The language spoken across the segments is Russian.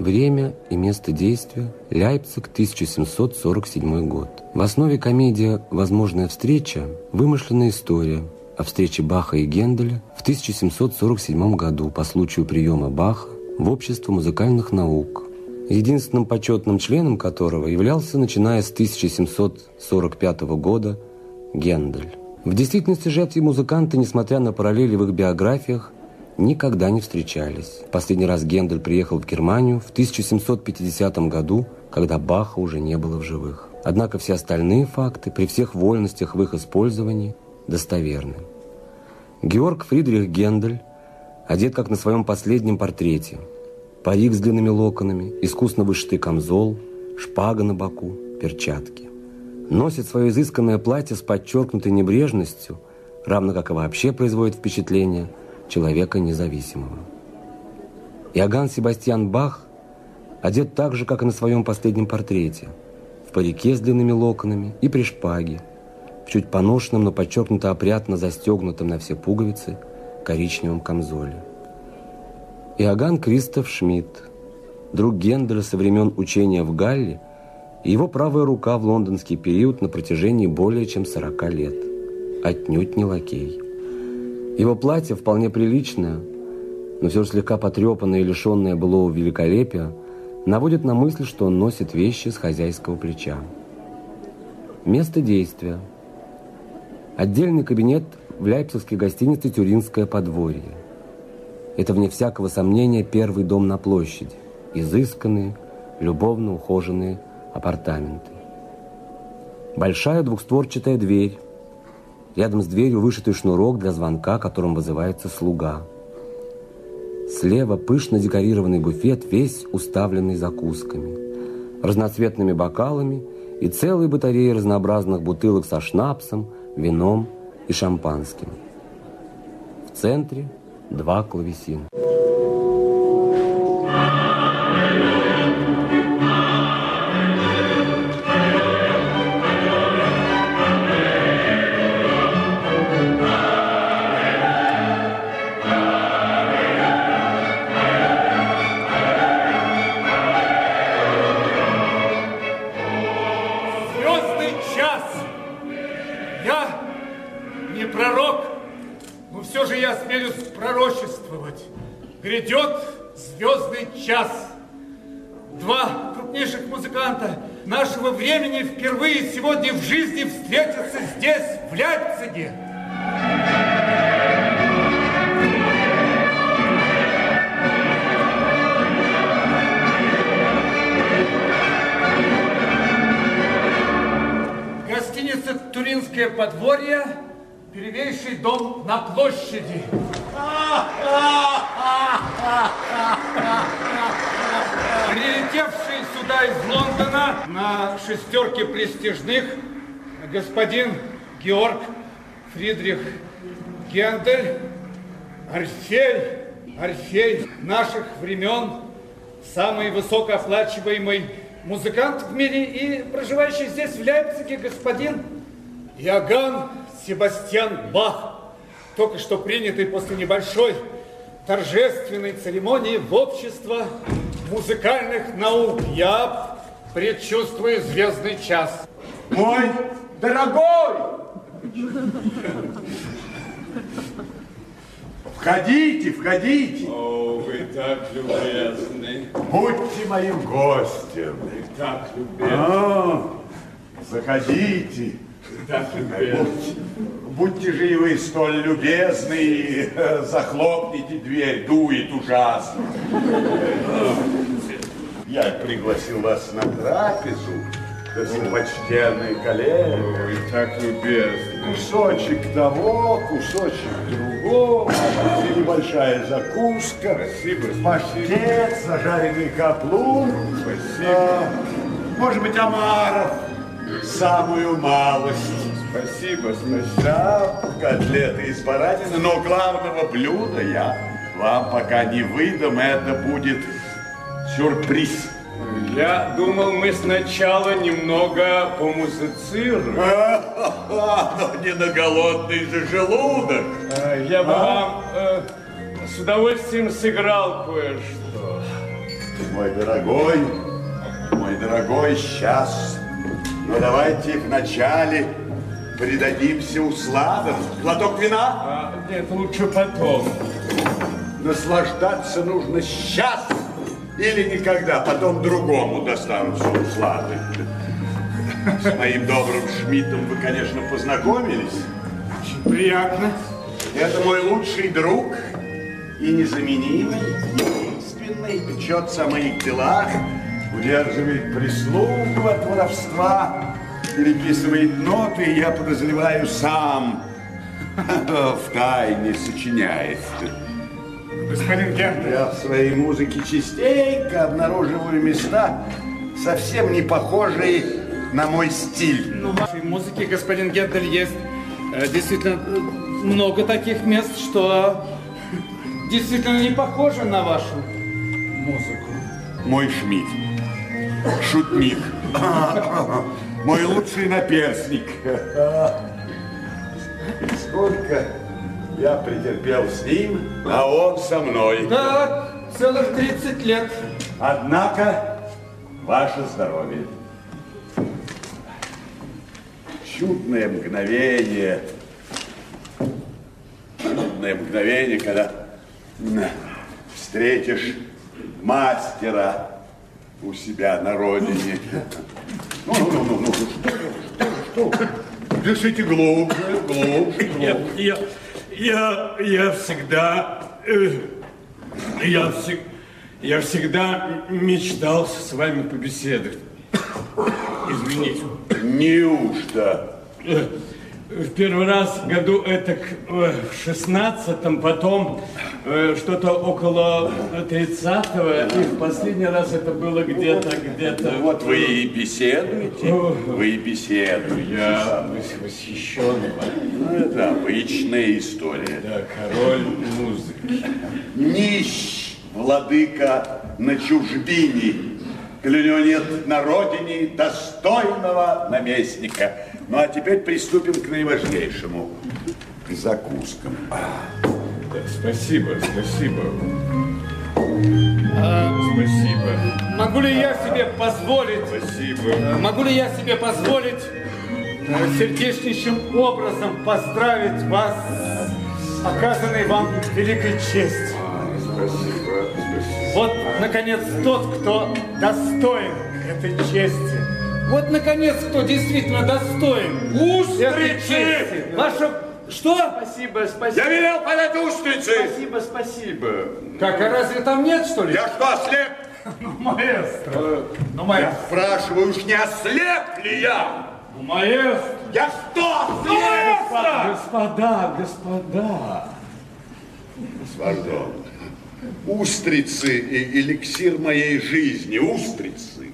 Время и место действия – Ляйпциг, 1747 год. В основе комедия «Возможная встреча» – вымышленная история о встрече Баха и Генделя в 1747 году по случаю приема Баха в Общество музыкальных наук, единственным почетным членом которого являлся, начиная с 1745 года, Гендель. В действительности же эти музыканты, несмотря на параллели в их биографиях, никогда не встречались. Последний раз Гендель приехал в Германию в 1750 году, когда Баха уже не было в живых. Однако все остальные факты, при всех вольностях в их использовании, достоверны. Георг Фридрих Гендель одет как на своем последнем портрете. Парик с длинными локонами, искусно вышитый камзол, шпага на боку, перчатки. Носит свое изысканное платье с подчеркнутой небрежностью, равно как и вообще производит впечатление – человека независимого. Иоганн Себастьян Бах одет так же, как и на своем последнем портрете, в парике с длинными локонами и при шпаге, в чуть поношенном, но подчеркнуто опрятно застегнутом на все пуговицы коричневом камзоле. Иоганн Кристоф Шмидт, друг Генделя со времен учения в Галле и его правая рука в лондонский период на протяжении более чем 40 лет. Отнюдь не лакей. Его платье вполне приличное, но все же слегка потрепанное и лишенное былого великолепия, наводит на мысль, что он носит вещи с хозяйского плеча. Место действия. Отдельный кабинет в Ляйпцигской гостинице «Тюринское подворье». Это, вне всякого сомнения, первый дом на площади. Изысканные, любовно ухоженные апартаменты. Большая двухстворчатая дверь, Рядом с дверью вышитый шнурок для звонка, которым вызывается слуга. Слева пышно декорированный буфет, весь уставленный закусками, разноцветными бокалами и целой батареей разнообразных бутылок со шнапсом, вином и шампанским. В центре два клавесина. Крупнейших музыканта нашего времени впервые сегодня в жизни встретятся здесь, в Ляйпциге. Гостиница «Туринское подворье», первейший дом на площади. сюда из Лондона на шестерке престижных господин Георг Фридрих Гендель, Орфей, Орфей наших времен, самый высокооплачиваемый музыкант в мире и проживающий здесь, в Ляйпциге, господин Иоганн Себастьян Бах только что принятый после небольшой торжественной церемонии в общество музыкальных наук. Я предчувствую звездный час. Мой дорогой! Входите, входите. О, вы так любезны. Будьте моим гостем. Вы так любезны. А, заходите. Будьте же и вы столь любезны захлопните дверь, дует ужасно. Я пригласил вас на трапезу, почтенные коллеги. Ой, так любезны. Кусочек того, кусочек другого, небольшая закуска. Спасибо, Паштет, зажаренный каплун. Спасибо. а, может быть, омаров. Самую малость. Спасибо, спасибо. Котлеты из баранины, но главного блюда я вам пока не выдам. Это будет сюрприз. Я думал, мы сначала немного помузицируем. А, но не на голодный же желудок. Я бы А? вам э, с удовольствием сыграл кое-что. Мой дорогой, мой дорогой, сейчас. Но давайте вначале предадимся усладам. Глоток вина? А, нет, лучше потом. Наслаждаться нужно сейчас или никогда. Потом другому достанутся услады. С моим добрым Шмидтом вы, конечно, познакомились. Приятно. Это мой лучший друг и незаменимый, единственный, печется о моих делах, удерживает прислугу от воровства, переписывает ноты, и я подозреваю сам в тайне сочиняет. Господин Гендель, Я в своей музыке частенько обнаруживаю места, совсем не похожие на мой стиль. ну, в вашей музыке, господин Гендель, есть э, действительно много таких мест, что действительно не похоже на вашу музыку. Мой Шмидт. Шутник. Мой лучший наперсник. Сколько я претерпел с ним, а он со мной. Да, целых 30 лет. Однако, ваше здоровье. Чудное мгновение. Чудное мгновение, когда встретишь мастера у себя на родине. Ну, ну, ну, ну, ну, что, что, что? Дышите глубже, глубже, глубже. я, я, я всегда, э, я, всег- я всегда мечтал с вами побеседовать. Извините. Неужто? Э, В первый раз году это в шестнадцатом, потом э, что-то около тридцатого, и в последний раз это было где-то, где-то... Вот вы и беседуете, вы и беседуете. Я вос- восхищен. Ну, это обычная история. Да, король музыки. Нищ, владыка на чужбине, коли у него нет на родине достойного наместника. Ну, а теперь приступим к наиважнейшему, к закускам. Да, спасибо, спасибо. Спасибо. Могу ли я себе позволить, Спасибо. могу ли я себе позволить э, сердечнейшим образом поздравить вас с оказанной вам великой честью? Спасибо, спасибо. Вот, наконец, тот, кто достоин этой чести. Вот, наконец, кто действительно достоин чести. Ваша... Что? Спасибо, спасибо. Я велел подать устрицы! Спасибо, спасибо. Как, а разве там нет, что ли? Я что, ослеп? Ну, маэстро. Ну, Я маэстро. спрашиваю, уж не ослеп ли я? Ну, маэстро. Я что, ослеп? Господа, господа. Пардон. Устрицы и эликсир моей жизни. Устрицы.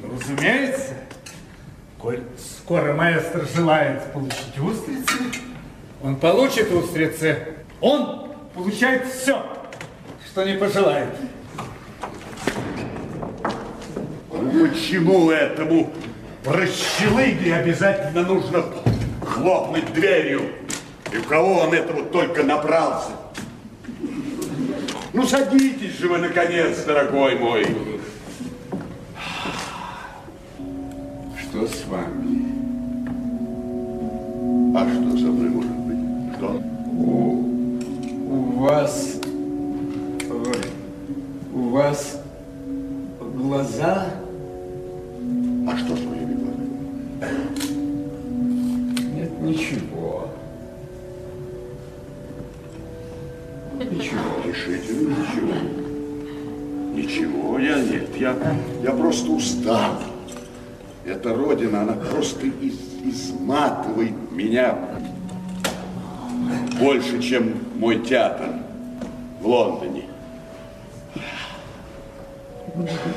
Ну, разумеется. Скоро маэстро желает получить устрицы, он получит устрицы. Он получает все, что не пожелает. Почему этому прощелыге обязательно нужно хлопнуть дверью? И у кого он этого только набрался? Ну, садитесь же вы, наконец, дорогой мой. Что с вами? А что со мной может быть? Что? У вас... ой, У вас глаза... А что с моими глазами? Нет, ничего. Ничего, решительно ничего. Ничего, я нет, я, я просто устал. Эта родина, она просто из, изматывает меня больше, чем мой театр в Лондоне.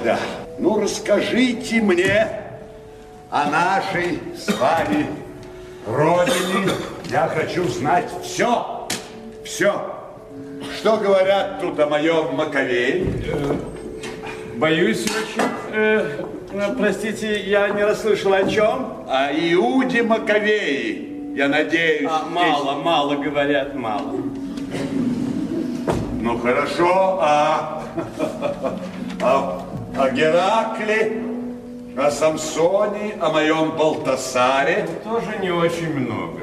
Да. Ну, расскажите мне о нашей с вами родине. Я хочу знать все. Все. Что говорят тут о моем Маковее? Боюсь очень... э, э, простите, я не расслышал о чем. О Иуде Маковее. Я надеюсь. А, мало, мало говорят, мало. Ну хорошо, а о, о Геракле, о Самсоне, о моем Балтасаре. Тоже не очень много.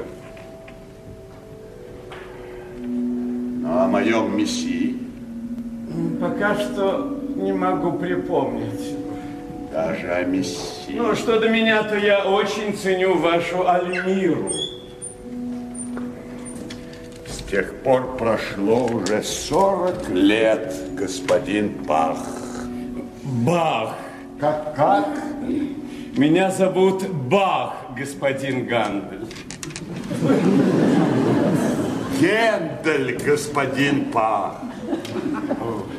Но о моем Мессии. Пока что не могу припомнить. Даже о Мессии. Ну, что до меня, то я очень ценю вашу Альмиру. С тех пор прошло уже 40 лет, господин Бах. Бах. Как, как? Меня зовут Бах, господин Гандель. Гендель, господин Бах.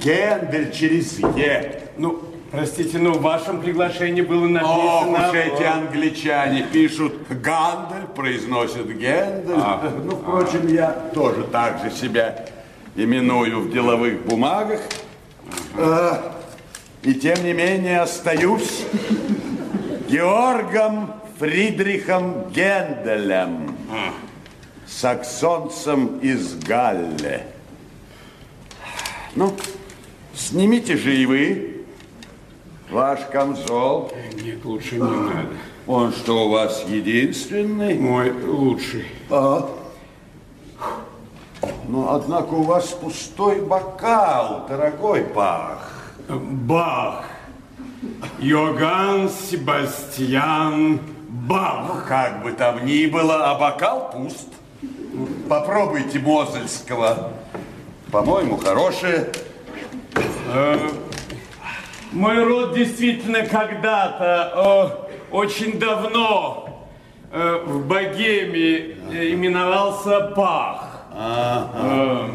Гендель через Е. Ну, простите, но в вашем приглашении было Ох написано... уж эти англичане пишут Гандель, произносят Гендель. Ну, впрочем, я тоже так же себя именую в деловых бумагах. Э, И тем не менее остаюсь Георгом Фридрихом Генделем, саксонцем из Галле. Ну, снимите же и вы ваш камзол. Нет, лучше не надо. Он что, у вас единственный? Мой лучший. Ну, однако у вас пустой бокал, дорогой Бах. Бах. Йоганн Себастьян Бах. Как бы там ни было, а бокал пуст. Попробуйте Мозельского. По-моему, хорошее. Мой род действительно когда-то, э, очень давно, э, в Богемии э, именовался Бах. Э,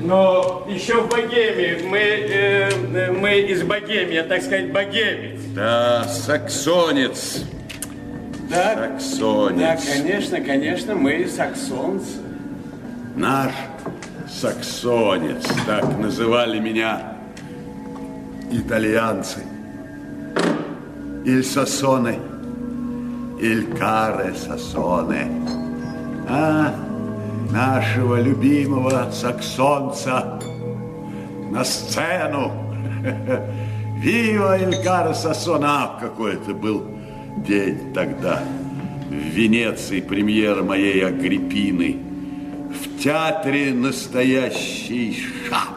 но еще в Богемии, мы, э, мы из Богемии, так сказать, богемец. Да, саксонец. Да, Саксонец. да, конечно, конечно, мы саксонцы. Наш саксонец. Так называли меня итальянцы. Иль Сосоне. Иль Каре Сосоне. А, нашего любимого саксонца на сцену. Вива Илькара Сосона! Какой это был день тогда. В Венеции премьера моей Агриппины. В театре настоящий шапш.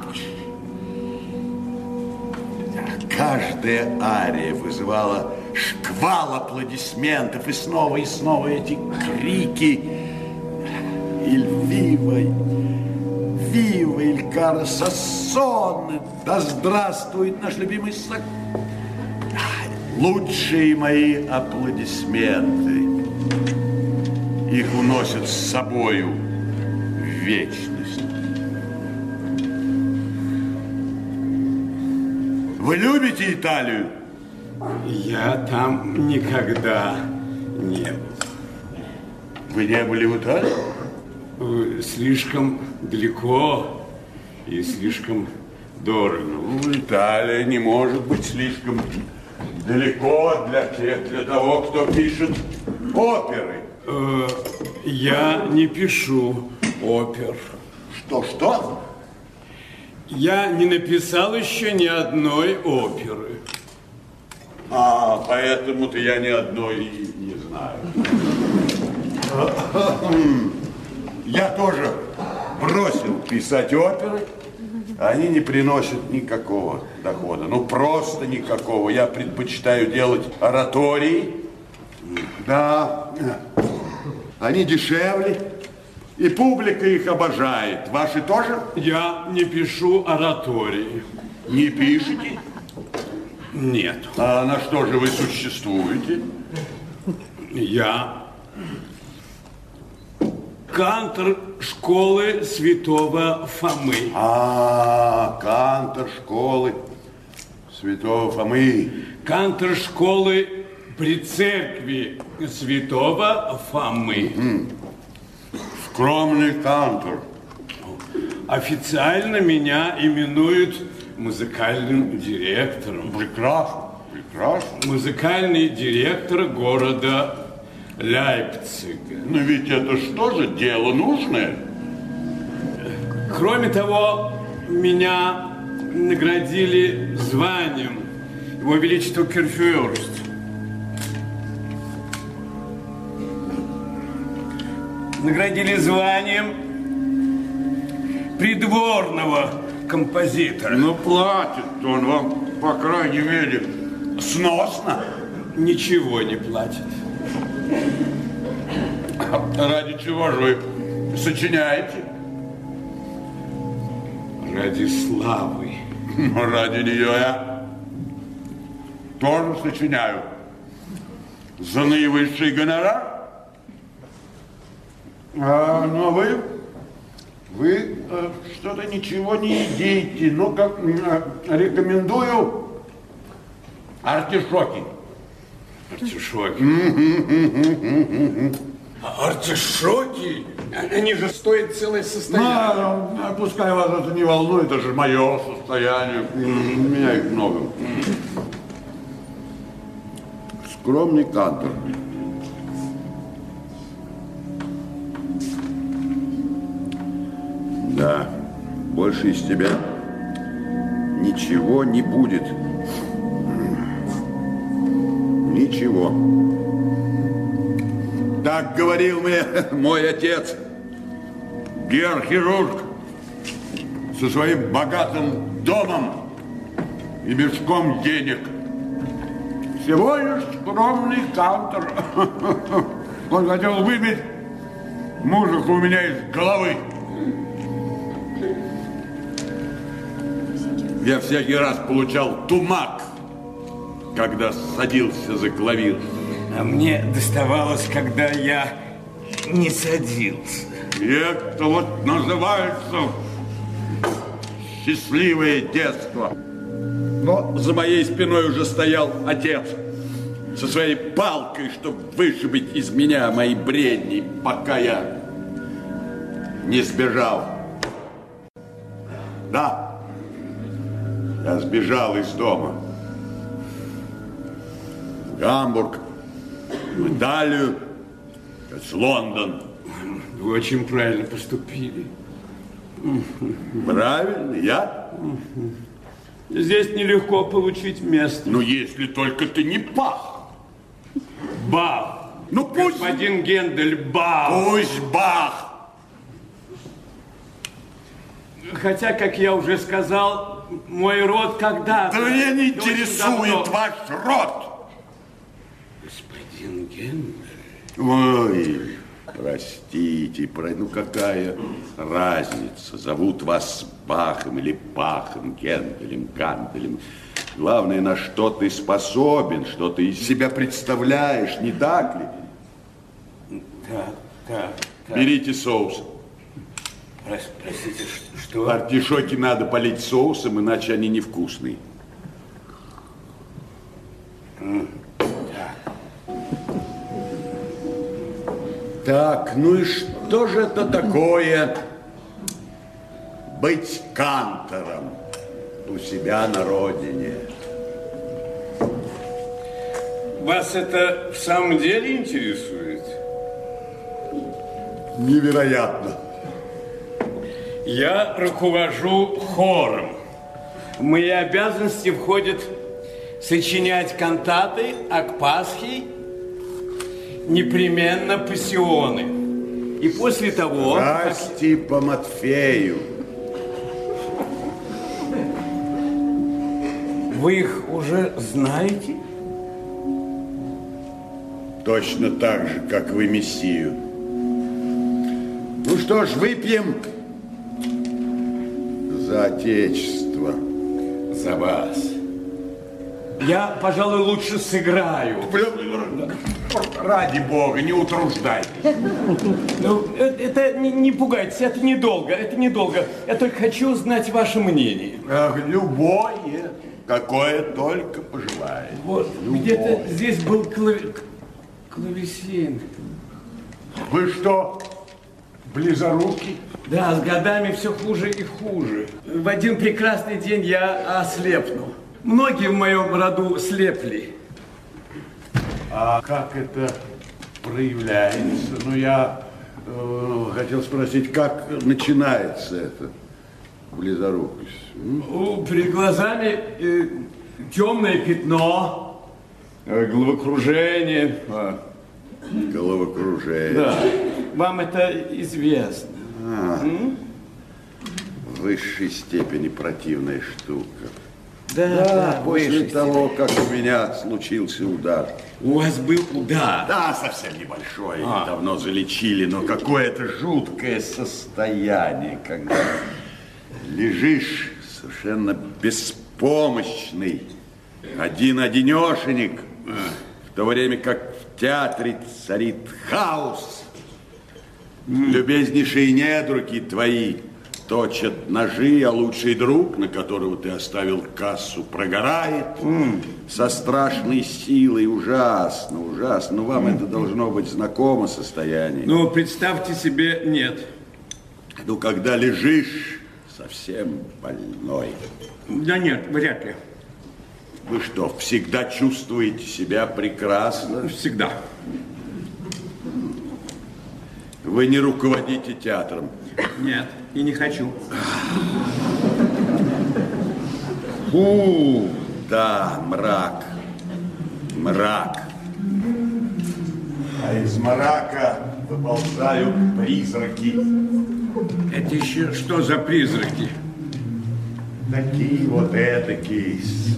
Каждая ария вызывала шквал аплодисментов, и снова и снова эти крики. Иль вива, вива, иль кара сассоне, да здравствует наш любимый сак. Лучшие мои аплодисменты. Их уносят с собою в Вы любите Италию? Я там никогда не был. Вы не были в Италии? Э, Слишком далеко и слишком дорого. Ну, Италия не может быть слишком далеко для, тех, для того, кто пишет оперы. Э, Я не пишу опер. Что-что? Я не написал еще ни одной оперы. А, поэтому-то я ни одной и не знаю. Я тоже бросил писать оперы. Они не приносят никакого дохода. Ну, просто никакого. Я предпочитаю делать оратории. Да. Они дешевле. И публика их обожает. Ваши тоже Я не пишу оратории. не пишете? Нет. А на что же вы существуете? Я кантор школы святого Фомы. А, кантор школы святого Фомы. Кантор школы при церкви святого Фомы. Скромный кантор. Официально меня именуют музыкальным директором. Прекрасно, прекрасно. Музыкальный директор города Ляйпцига. Но ведь это что же дело нужное? Кроме того, меня наградили званием Его Величество Кирфюрст. Наградили званием придворного композитора. Ну, платит он вам, по крайней мере, сносно. Ничего не платит. Ради чего же вы сочиняете? Ради славы. Ради нее я тоже сочиняю. За наивысший гонорар. А, но вы, вы э, что-то ничего не едите. Ну, как э, рекомендую артишоки. Артишоки. Артишоки? Они же стоят целое состояние. А, пускай вас это не волнует, это же мое состояние. У меня их много. Скромный кантор. Да, больше из тебя ничего не будет. Ничего. Так говорил мне мой отец, гер-хирург, со своим богатым домом и мешком денег. Всего лишь скромный кантор. Он хотел выбить мужик у меня из головы. Я всякий раз получал тумак, когда садился за клавир. А мне доставалось, когда я не садился. И это вот называется счастливое детство. Но за моей спиной уже стоял отец со своей палкой, чтобы вышибить из меня мои бредни, пока я не сбежал. Да, я сбежал из дома. В Гамбург, в Италию, в Лондон. Вы очень правильно поступили. Правильно, я? Здесь нелегко получить место. Ну, если только ты не пах. Бах! Ну, пусть, Господин Гендель, бах! пусть бах. Хотя, как я уже сказал, мой род когда-то... Да меня не интересует ваш род. Господин Гендель... Ой, простите, про... ну какая разница, зовут вас Бахом или Пахом, Генделем, Ганделем. Главное, на что ты способен, что ты из себя представляешь, не так ли? Так, так, так. Берите соус. Прос- Простите, что? Артишоки надо полить соусом, иначе они невкусные. Так, ну и что же это такое быть кантором у себя на родине? Вас это в самом деле интересует? Невероятно. Я руковожу хором. В мои обязанности входит сочинять кантаты, акпасхи, непременно пассионы. И после того... Расти по Матфею. Вы их уже знаете? Точно так же, как вы Мессию. Ну что ж, выпьем Отечество. За вас. Я, пожалуй, лучше сыграю. Ради Бога, не утруждайтесь. Ну, э- это не, не пугайтесь, это недолго, это недолго. Я только хочу узнать ваше мнение. Ах, любое, какое только пожелаете. Вот, где-то здесь был клави- клавесин. Вы что, близоруки? Да, с годами все хуже и хуже. В один прекрасный день я ослепну. Многие в моем роду слепли. А как это проявляется? Ну, я э, хотел спросить, как начинается это близорукость? Ну, перед глазами э, темное пятно, э, головокружение. А, головокружение. Да, вам это известно. А, в высшей степени противная штука. Да, да, После высшей того, как у меня случился удар. У вас был удар. Да, совсем небольшой, А. давно залечили, но какое-то жуткое состояние, когда лежишь совершенно беспомощный, один-одинешенек, в то время как в театре царит хаос. Любезнейшие недруги твои точат ножи, а лучший друг, на которого ты оставил кассу, прогорает со страшной силой. Ужасно, ужасно. Вам это должно быть знакомо состояние. Ну, представьте себе, нет. Ну, когда лежишь совсем больной. Да нет, вряд ли. Вы что, всегда чувствуете себя прекрасно? Всегда. Вы не руководите театром. Нет, и не хочу. Фу, да, мрак, мрак. А из мрака выползают призраки. Это еще что за призраки? Такие вот этакие, с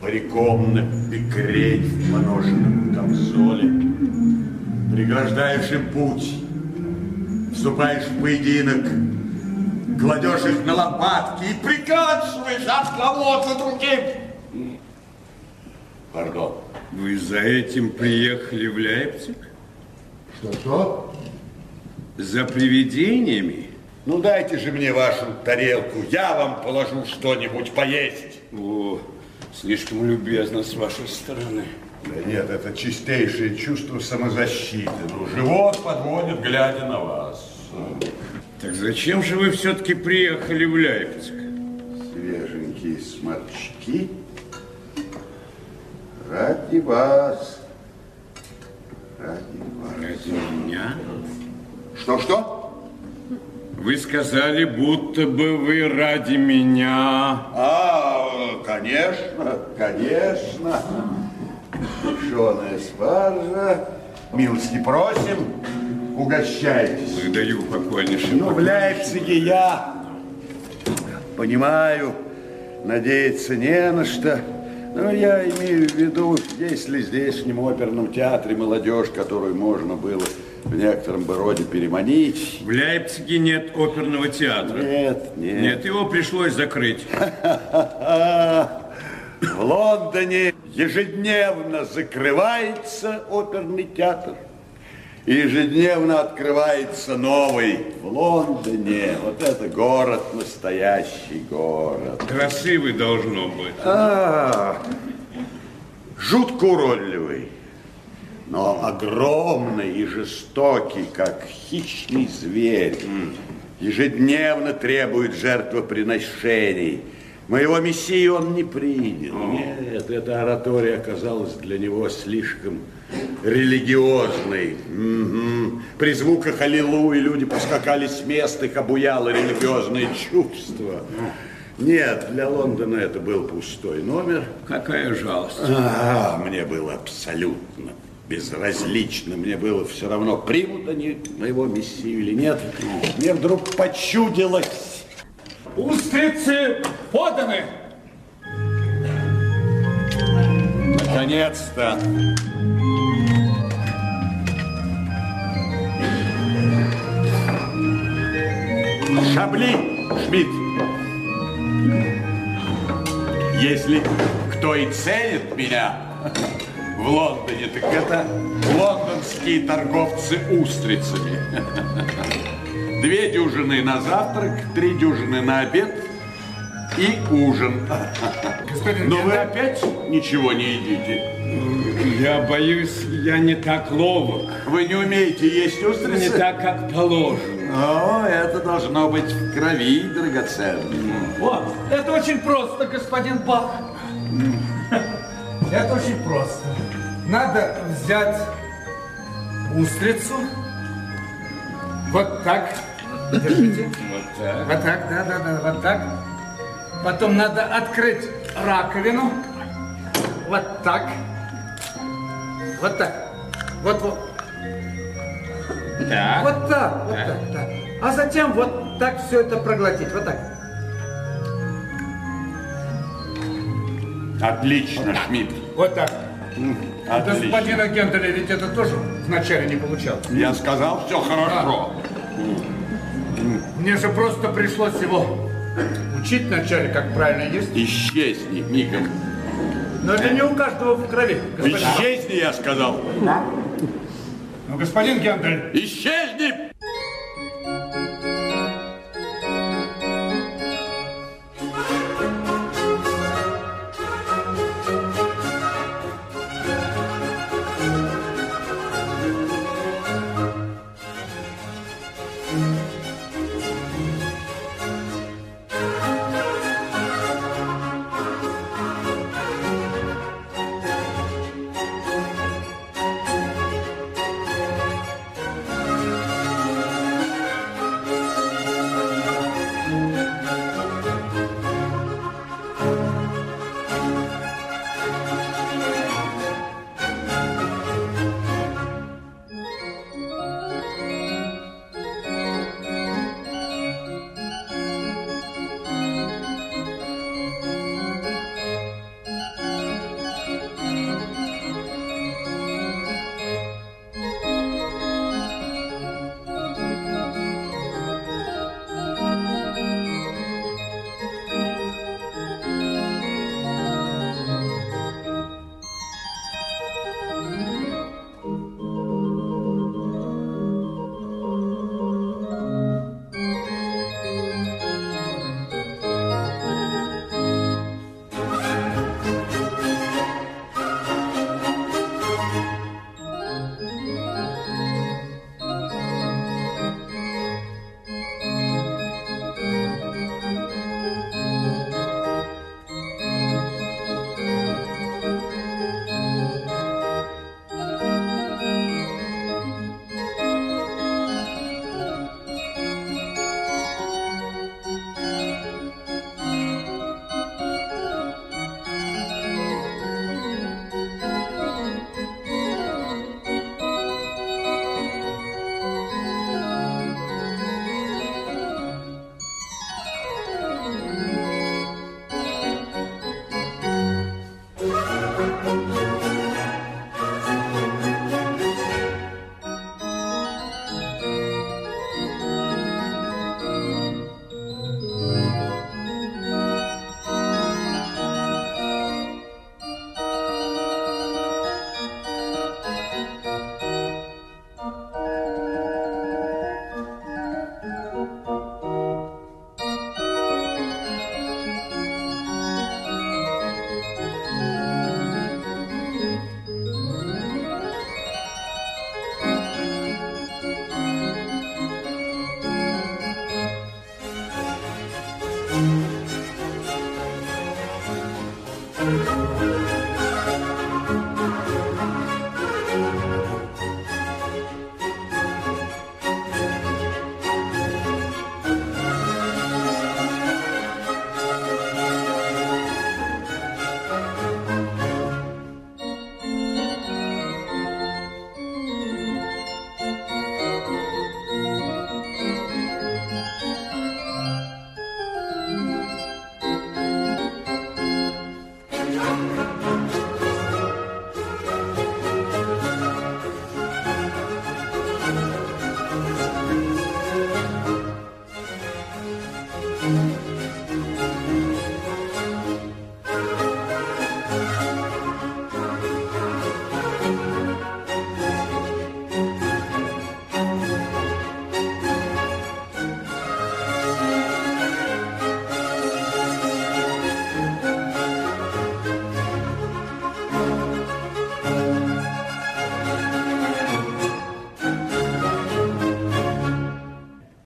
париком на бекрень в поношенном камзоле, преграждаешь им путь, вступаешь в поединок, кладешь их на лопатки и приканчиваешь одного за другим. Пардон. Вы за этим приехали в Лейпциг? Что-что? За привидениями? Ну дайте же мне вашу тарелку, я вам положу что-нибудь поесть. О, слишком любезно с вашей стороны. Да нет, это чистейшее чувство самозащиты. Ну, живот подводит, глядя на вас. Так зачем же вы все-таки приехали в Лейпциг? Свеженькие сморчки. Ради вас. Ради вас. Ради меня? Что-что? Вы сказали, будто бы вы ради меня. А, конечно, конечно. Тушеная спаржа. Милости просим, угощайтесь. Выдаю покойнейшим. Ну, в Лейпциге я понимаю, надеяться не на что. Но я имею в виду, есть ли в здешнем оперном театре молодежь, которую можно было в некотором бы роде переманить? В Лейпциге нет оперного театра. Нет, нет. Нет, его пришлось закрыть. В Лондоне ежедневно закрывается оперный театр. И ежедневно открывается новый в Лондоне. Вот это город, настоящий город. Красивый должно быть. А, жутко уродливый, но огромный и жестокий, как хищный зверь. Ежедневно требует жертвоприношений. Моего мессию он не принял. Нет, эта оратория оказалась для него слишком религиозной. Мгм. При звуках «Аллилуйя» люди поскакали с мест, их обуяло религиозное чувство. Нет, для Лондона это был пустой номер. Какая жалость. А, мне было абсолютно безразлично. Мне было все равно, примут они моего мессию или нет. Мне вдруг почудилось. Устрицы поданы! Наконец-то. Шабли, Шмидт. Если кто и ценит меня в Лондоне, так это лондонские торговцы устрицами. Две дюжины на завтрак, три дюжины на обед и ужин. Но вы опять ничего не едите. Я боюсь, я не так ловок. Вы не умеете есть устрицы? Не так, как положено. О, это должно быть в крови, драгоценный. О, это очень просто, господин Бах. Это очень просто. Надо взять устрицу, вот так Держите. Вот так. Вот так, да, да, да, вот так. Потом надо открыть раковину. Вот так. Вот так. Вот, вот. Так. Вот так, вот Так. так, да. А затем вот так все это проглотить. Вот так. Отлично, Шмидт. Вот так. Отлично. Господина Генделя ведь это тоже вначале не получалось. Я сказал, все хорошо. Мне же просто пришлось его учить вначале, как правильно есть. Исчезни, мигом. Но это не у каждого в крови. господин. Исчезни, я сказал. Ну, господин Гендель, Исчезни!